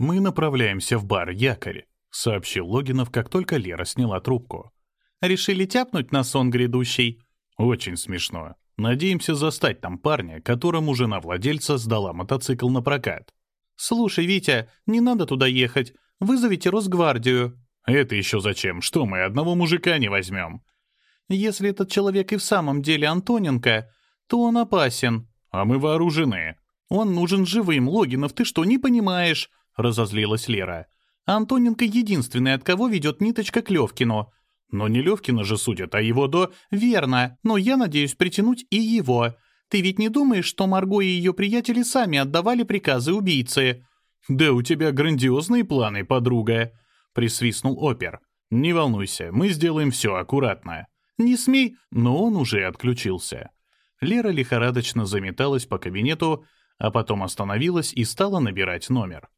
«Мы направляемся в бар «Якорь», — сообщил Логинов, как только Лера сняла трубку. «Решили тяпнуть на сон грядущий?» «Очень смешно. Надеемся застать там парня, которому жена владельца сдала мотоцикл на прокат». «Слушай, Витя, не надо туда ехать. Вызовите Росгвардию». «Это еще зачем? Что, мы одного мужика не возьмем?» «Если этот человек и в самом деле Антоненко, то он опасен». «А мы вооружены». «Он нужен живым, Логинов, ты что, не понимаешь?» — разозлилась Лера. «Антоненко единственный, от кого ведет ниточка к Левкину». «Но не Левкина же судят, а его до...» «Верно, но я надеюсь притянуть и его. Ты ведь не думаешь, что Марго и ее приятели сами отдавали приказы убийцы?» «Да у тебя грандиозные планы, подруга», — присвистнул опер. «Не волнуйся, мы сделаем все аккуратно». «Не смей!» Но он уже отключился. Лера лихорадочно заметалась по кабинету, а потом остановилась и стала набирать номер.